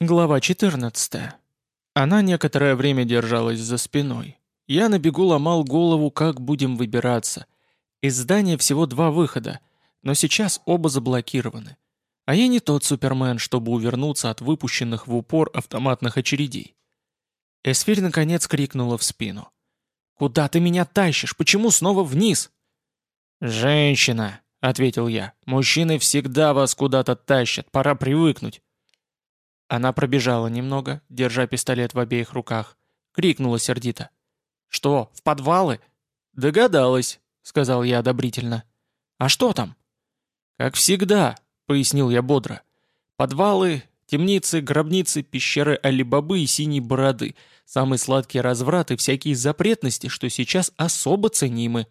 Глава 14. Она некоторое время держалась за спиной. Я на бегу ломал голову, как будем выбираться. Из здания всего два выхода, но сейчас оба заблокированы. А я не тот супермен, чтобы увернуться от выпущенных в упор автоматных очередей. Эсфирь наконец крикнула в спину. «Куда ты меня тащишь? Почему снова вниз?» «Женщина!» — ответил я. «Мужчины всегда вас куда-то тащат, пора привыкнуть». Она пробежала немного, держа пистолет в обеих руках. Крикнула сердито. «Что, в подвалы?» «Догадалась», — сказал я одобрительно. «А что там?» «Как всегда», — пояснил я бодро. «Подвалы, темницы, гробницы, пещеры Алибабы и Синей Бороды, самый сладкий разврат и всякие запретности, что сейчас особо ценимы».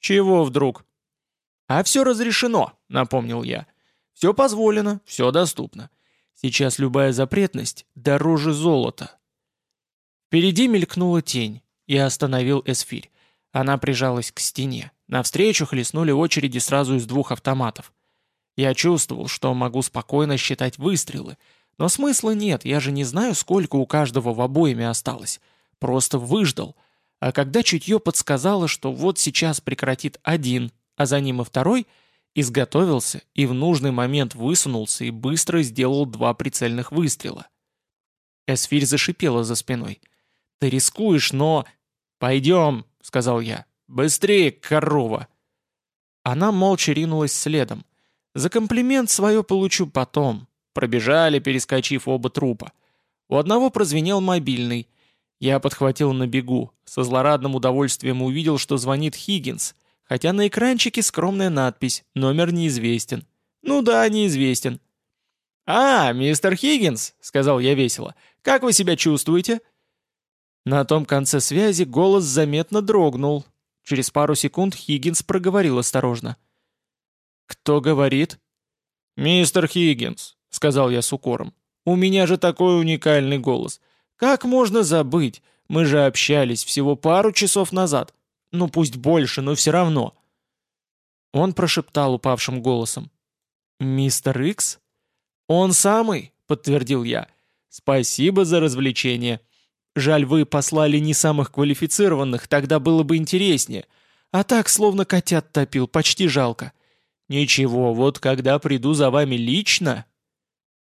«Чего вдруг?» «А все разрешено», — напомнил я. «Все позволено, все доступно. Сейчас любая запретность дороже золота. Впереди мелькнула тень. Я остановил эсфирь. Она прижалась к стене. Навстречу хлестнули очереди сразу из двух автоматов. Я чувствовал, что могу спокойно считать выстрелы. Но смысла нет, я же не знаю, сколько у каждого в обоими осталось. Просто выждал. А когда чутье подсказало, что вот сейчас прекратит один, а за ним и второй — изготовился и в нужный момент высунулся и быстро сделал два прицельных выстрела. Эсфирь зашипела за спиной. «Ты рискуешь, но...» «Пойдем», — сказал я. «Быстрее, корова!» Она молча ринулась следом. За комплимент свое получу потом. Пробежали, перескочив оба трупа. У одного прозвенел мобильный. Я подхватил на бегу. Со злорадным удовольствием увидел, что звонит Хиггинс хотя на экранчике скромная надпись «Номер неизвестен». Ну да, неизвестен. «А, мистер Хиггинс», — сказал я весело, — «как вы себя чувствуете?» На том конце связи голос заметно дрогнул. Через пару секунд Хиггинс проговорил осторожно. «Кто говорит?» «Мистер Хиггинс», — сказал я с укором. «У меня же такой уникальный голос. Как можно забыть? Мы же общались всего пару часов назад». Ну пусть больше, но все равно. Он прошептал упавшим голосом. «Мистер Икс?» «Он самый», — подтвердил я. «Спасибо за развлечение. Жаль, вы послали не самых квалифицированных, тогда было бы интереснее. А так, словно котят топил, почти жалко. Ничего, вот когда приду за вами лично...»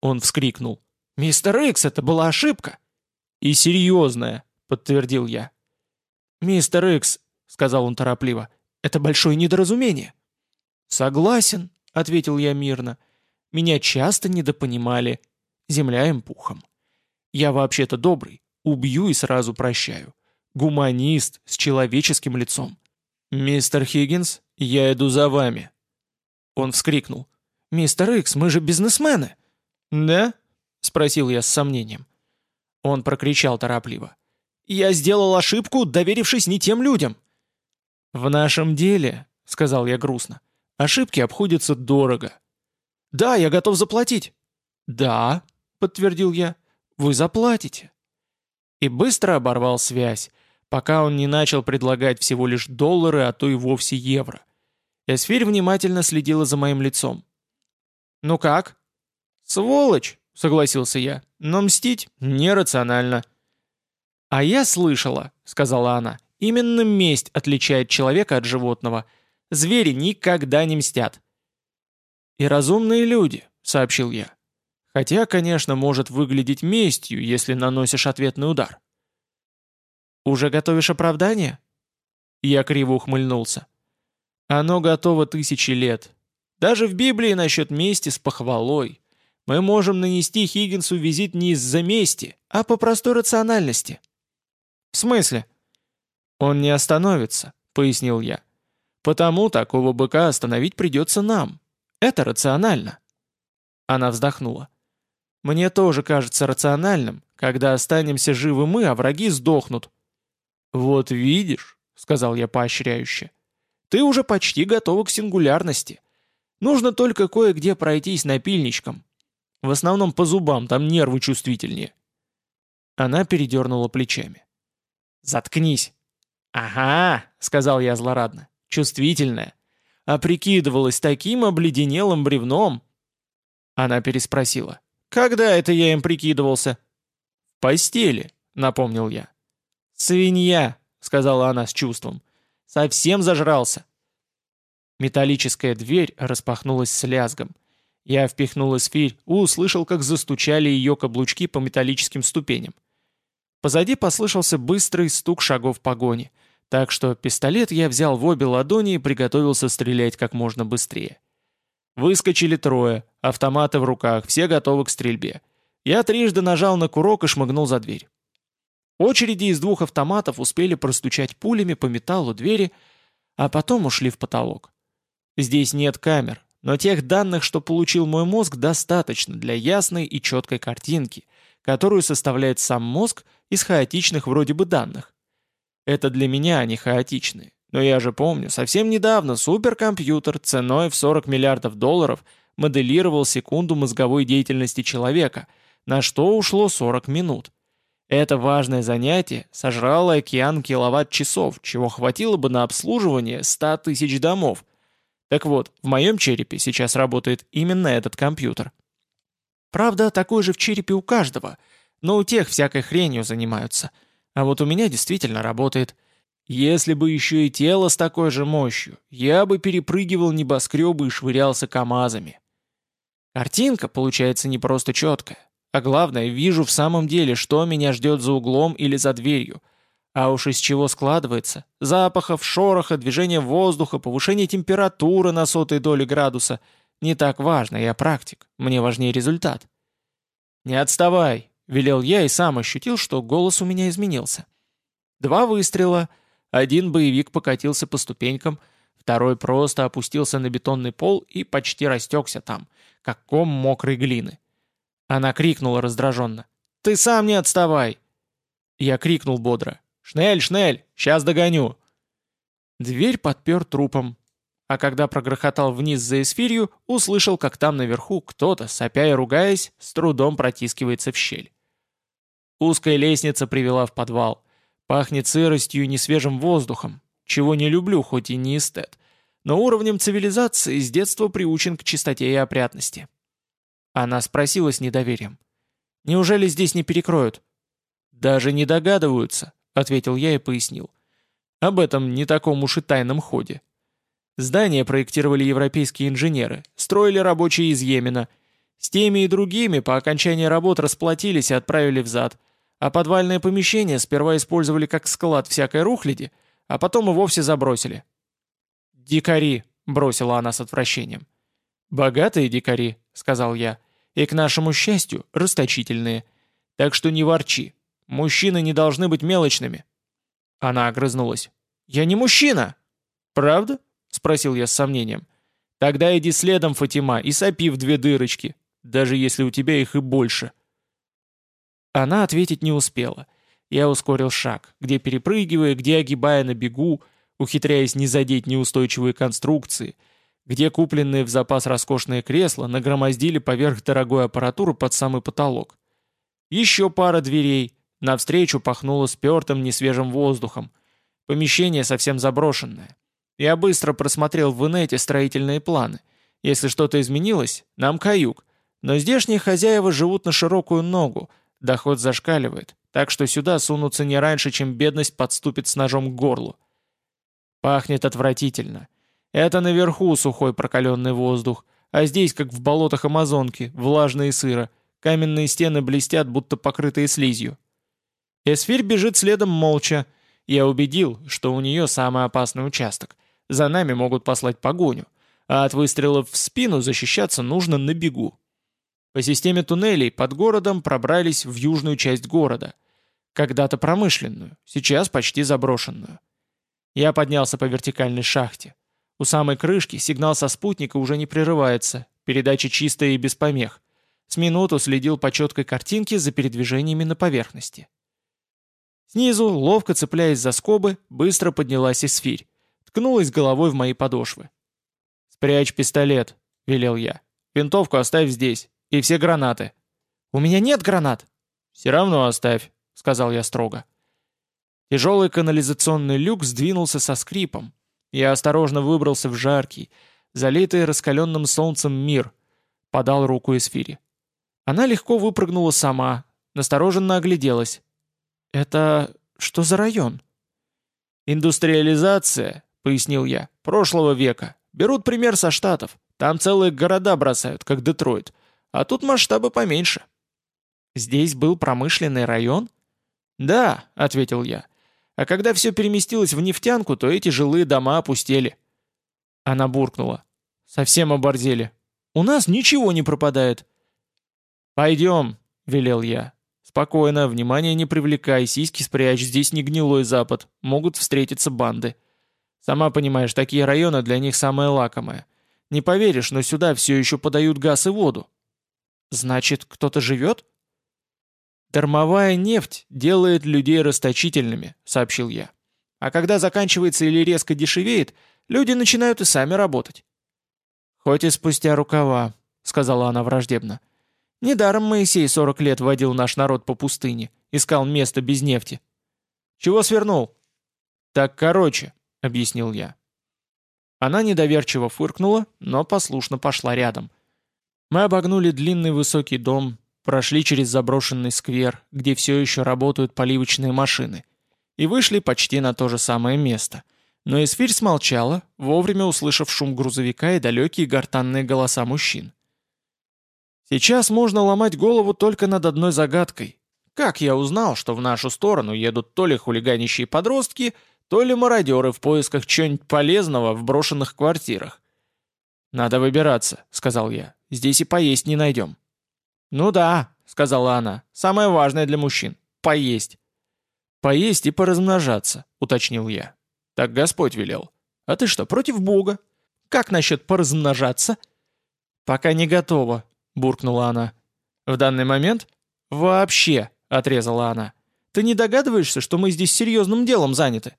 Он вскрикнул. «Мистер Икс, это была ошибка!» «И серьезная», — подтвердил я. «Мистер Икс, — сказал он торопливо. «Это большое недоразумение». «Согласен», — ответил я мирно. «Меня часто недопонимали. Земля им пухом. Я вообще-то добрый, убью и сразу прощаю. Гуманист с человеческим лицом». «Мистер Хиггинс, я иду за вами». Он вскрикнул. «Мистер Икс, мы же бизнесмены». «Да?» — спросил я с сомнением. Он прокричал торопливо. «Я сделал ошибку, доверившись не тем людям». «В нашем деле», — сказал я грустно, — «ошибки обходятся дорого». «Да, я готов заплатить». «Да», — подтвердил я, — «вы заплатите». И быстро оборвал связь, пока он не начал предлагать всего лишь доллары, а то и вовсе евро. Эсфирь внимательно следила за моим лицом. «Ну как?» «Сволочь», — согласился я, — «но мстить нерационально». «А я слышала», — сказала она, — Именно месть отличает человека от животного. Звери никогда не мстят. «И разумные люди», — сообщил я. «Хотя, конечно, может выглядеть местью, если наносишь ответный удар». «Уже готовишь оправдание?» Я криво ухмыльнулся. «Оно готово тысячи лет. Даже в Библии насчет мести с похвалой. Мы можем нанести Хиггинсу визит не из-за мести, а по простой рациональности». «В смысле?» «Он не остановится», — пояснил я. «Потому такого быка остановить придется нам. Это рационально». Она вздохнула. «Мне тоже кажется рациональным, когда останемся живы мы, а враги сдохнут». «Вот видишь», — сказал я поощряюще, — «ты уже почти готова к сингулярности. Нужно только кое-где пройтись напильничком. В основном по зубам, там нервы чувствительнее». Она передернула плечами. «Заткнись», «Ага», — сказал я злорадно, — «чувствительная. А прикидывалась таким обледенелым бревном». Она переспросила. Когда это я им прикидывался? В постели, напомнил я. Свинья, сказала она с чувством. Совсем зажрался. Металлическая дверь распахнулась с лязгом. Я впихнул эсфирь, услышал, как застучали ее каблучки по металлическим ступеням. Позади послышался быстрый стук шагов погони, так что пистолет я взял в обе ладони и приготовился стрелять как можно быстрее. Выскочили трое, автоматы в руках, все готовы к стрельбе. Я трижды нажал на курок и шмыгнул за дверь. Очереди из двух автоматов успели простучать пулями по металлу двери, а потом ушли в потолок. Здесь нет камер, но тех данных, что получил мой мозг, достаточно для ясной и четкой картинки, которую составляет сам мозг из хаотичных вроде бы данных. Это для меня они хаотичные. Но я же помню, совсем недавно суперкомпьютер ценой в 40 миллиардов долларов моделировал секунду мозговой деятельности человека, на что ушло 40 минут. Это важное занятие сожрало океан киловатт-часов, чего хватило бы на обслуживание 100 тысяч домов. Так вот, в моем черепе сейчас работает именно этот компьютер. Правда, такой же в черепе у каждого, но у тех всякой хренью занимаются. А вот у меня действительно работает. Если бы еще и тело с такой же мощью, я бы перепрыгивал небоскребы и швырялся КАМАЗами. Картинка получается не просто четкая. А главное, вижу в самом деле, что меня ждет за углом или за дверью. А уж из чего складывается. Запахов, шороха, движения воздуха, повышение температуры на сотой доли градуса. Не так важно, я практик. Мне важнее результат. «Не отставай», — велел я и сам ощутил, что голос у меня изменился. Два выстрела. Один боевик покатился по ступенькам, второй просто опустился на бетонный пол и почти растекся там, как ком мокрой глины. Она крикнула раздраженно. «Ты сам не отставай!» Я крикнул бодро. «Шнель, шнель, сейчас догоню!» Дверь подпер трупом, а когда прогрохотал вниз за эсфирью, услышал, как там наверху кто-то, сопя и ругаясь, с трудом протискивается в щель. Узкая лестница привела в подвал. Пахнет сыростью и несвежим воздухом, чего не люблю, хоть и не эстет, но уровнем цивилизации с детства приучен к чистоте и опрятности. Она спросила с недоверием. «Неужели здесь не перекроют?» «Даже не догадываются», — ответил я и пояснил. «Об этом не таком уж и тайном ходе. Здание проектировали европейские инженеры, строили рабочие из Йемена. С теми и другими по окончании работ расплатились и отправили в зад, а подвальное помещение сперва использовали как склад всякой рухляди, а потом и вовсе забросили». «Дикари», — бросила она с отвращением. «Богатые дикари», — сказал я, — «и, к нашему счастью, расточительные. Так что не ворчи. Мужчины не должны быть мелочными». Она огрызнулась. «Я не мужчина!» «Правда?» — спросил я с сомнением. «Тогда иди следом, Фатима, и сопи в две дырочки, даже если у тебя их и больше». Она ответить не успела. Я ускорил шаг, где перепрыгивая, где огибая на бегу, ухитряясь не задеть неустойчивые конструкции — где купленные в запас роскошные кресла нагромоздили поверх дорогой аппаратуры под самый потолок. Еще пара дверей, навстречу пахнуло спертым несвежим воздухом. Помещение совсем заброшенное. Я быстро просмотрел в инете строительные планы. Если что-то изменилось, нам каюк. Но здешние хозяева живут на широкую ногу, доход зашкаливает, так что сюда сунутся не раньше, чем бедность подступит с ножом к горлу. Пахнет отвратительно. Это наверху сухой прокаленный воздух, а здесь, как в болотах Амазонки, влажно и сыро. Каменные стены блестят, будто покрытые слизью. Эсфирь бежит следом молча. Я убедил, что у нее самый опасный участок. За нами могут послать погоню, а от выстрелов в спину защищаться нужно на бегу. По системе туннелей под городом пробрались в южную часть города. Когда-то промышленную, сейчас почти заброшенную. Я поднялся по вертикальной шахте. У самой крышки сигнал со спутника уже не прерывается, передача чистая и без помех. С минуту следил по четкой картинке за передвижениями на поверхности. Снизу, ловко цепляясь за скобы, быстро поднялась эсфирь. Ткнулась головой в мои подошвы. «Спрячь пистолет», — велел я. «Винтовку оставь здесь. И все гранаты». «У меня нет гранат». «Все равно оставь», — сказал я строго. Тяжелый канализационный люк сдвинулся со скрипом, я осторожно выбрался в жаркий, залитый раскаленным солнцем мир, подал руку Эсфире. Она легко выпрыгнула сама, настороженно огляделась. «Это что за район?» «Индустриализация», — пояснил я, — «прошлого века. Берут пример со Штатов. Там целые города бросают, как Детройт. А тут масштабы поменьше». «Здесь был промышленный район?» «Да», — ответил я. «А когда все переместилось в нефтянку, то эти жилые дома опустели». Она буркнула. «Совсем оборзели. У нас ничего не пропадает». «Пойдем», — велел я. «Спокойно, внимание не привлекай, сиськи спрячь, здесь не гнилой запад, могут встретиться банды. Сама понимаешь, такие районы для них самое лакомое. Не поверишь, но сюда все еще подают газ и воду». «Значит, кто-то живет?» «Дармовая нефть делает людей расточительными», — сообщил я. «А когда заканчивается или резко дешевеет, люди начинают и сами работать». «Хоть и спустя рукава», — сказала она враждебно. «Недаром Моисей сорок лет водил наш народ по пустыне, искал место без нефти». «Чего свернул?» «Так короче», — объяснил я. Она недоверчиво фыркнула, но послушно пошла рядом. Мы обогнули длинный высокий дом, прошли через заброшенный сквер, где все еще работают поливочные машины, и вышли почти на то же самое место. Но Эсфирь смолчала, вовремя услышав шум грузовика и далекие гортанные голоса мужчин. Сейчас можно ломать голову только над одной загадкой. Как я узнал, что в нашу сторону едут то ли хулиганищие подростки, то ли мародеры в поисках чего-нибудь полезного в брошенных квартирах? «Надо выбираться», — сказал я. «Здесь и поесть не найдем». «Ну да», — сказала она, — «самое важное для мужчин — поесть». «Поесть и поразмножаться», — уточнил я. «Так Господь велел. А ты что, против Бога? Как насчет поразмножаться?» «Пока не готово», — буркнула она. «В данный момент?» «Вообще», — отрезала она. «Ты не догадываешься, что мы здесь серьезным делом заняты?»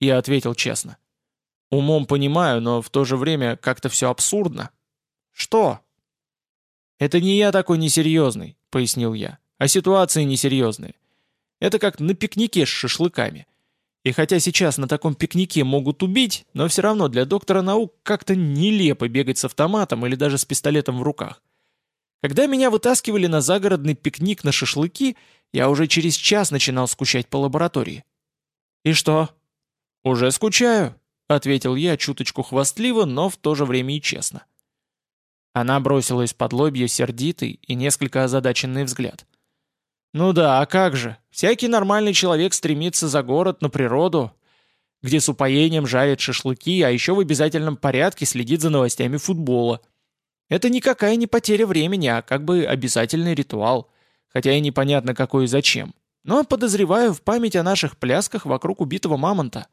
Я ответил честно. «Умом понимаю, но в то же время как-то все абсурдно». «Что?» «Это не я такой несерьезный», — пояснил я, — «а ситуации несерьезные. Это как на пикнике с шашлыками. И хотя сейчас на таком пикнике могут убить, но все равно для доктора наук как-то нелепо бегать с автоматом или даже с пистолетом в руках. Когда меня вытаскивали на загородный пикник на шашлыки, я уже через час начинал скучать по лаборатории. «И что?» «Уже скучаю», — ответил я чуточку хвастливо, но в то же время и честно. Она бросила из-под лобья сердитый и несколько озадаченный взгляд. «Ну да, а как же? Всякий нормальный человек стремится за город, на природу, где с упоением жарят шашлыки, а еще в обязательном порядке следит за новостями футбола. Это никакая не потеря времени, а как бы обязательный ритуал, хотя и непонятно какой и зачем. Но подозреваю в память о наших плясках вокруг убитого мамонта».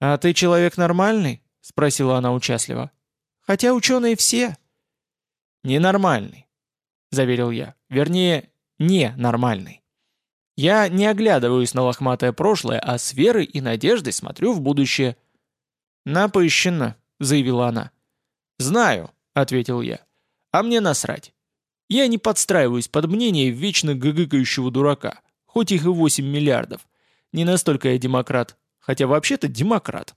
«А ты человек нормальный?» — спросила она участливо. Хотя ученые все...» «Ненормальный», — заверил я. «Вернее, не нормальный. Я не оглядываюсь на лохматое прошлое, а с верой и надеждой смотрю в будущее». «Напыщенно», — заявила она. «Знаю», — ответил я. «А мне насрать. Я не подстраиваюсь под мнение вечно гыгыкающего дурака, хоть их и 8 миллиардов. Не настолько я демократ, хотя вообще-то демократ».